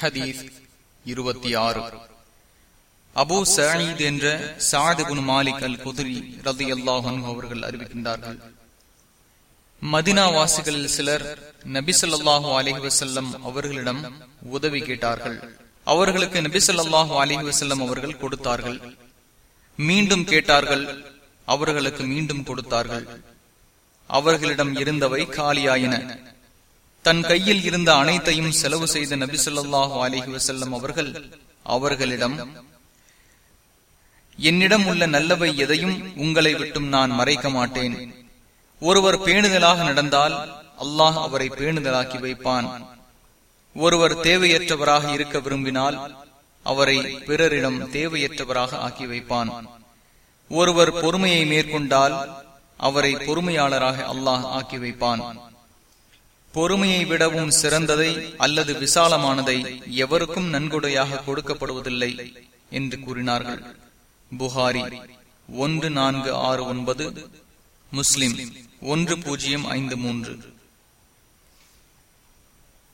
ஹதீஸ் இருபத்தி ஆறு. அபு சயீத் என்ற சாதுகுன் மாலிக் அல் குதிரி ரதி அல்லாஹன் அவர்கள் அறிவிக்கின்றார்கள். மதினா வாசிகளில் சிலர் நபிசல்லாஹு அலஹி வசல்லம் அவர்களிடம் உதவி கேட்டார்கள். அவர்களுக்கு நபிசல்லாஹு அலஹி வசல்லம் அவர்கள் கொடுத்தார்கள். மீண்டும் கேட்டார்கள் அவர்களுக்கு மீண்டும் கொடுத்தார்கள். அவர்களிடம் இருந்தவை காலியாயின. தன் கையில் இருந்த அனைத்தையும் செலவு செய்த நபி சொல்லாஹு அலஹி வசல்லம் அவர்கள் அவர்களிடம் என்னிடம் உள்ள நல்லவை எதையும் உங்களை விட்டும் நான் மறைக்க மாட்டேன். ஒருவர் பேணுதலாக நடந்தால் அல்லாஹ் அவரை பேணுதலாக்கி வைப்பான். ஒருவர் தேவையற்றவராக இருக்க விரும்பினால் அவரை பிறரிடம் தேவையற்றவராக ஆக்கி வைப்பான். ஒருவர் பொறுமையை மேற்கொண்டால் அவரை பொறுமையாளராக அல்லாஹ் ஆக்கி வைப்பான். பொறுமையை விடவும் சிறந்ததை அல்லது விசாலமானதை எவருக்கும் நன்கொடையாக கொடுக்கப்படுவதில்லை என்று கூறினார்கள். புகாரி ஒன்று நான்கு ஆறு ஒன்பது முஸ்லிம் ஒன்று பூஜ்ஜியம் ஐந்து மூன்று.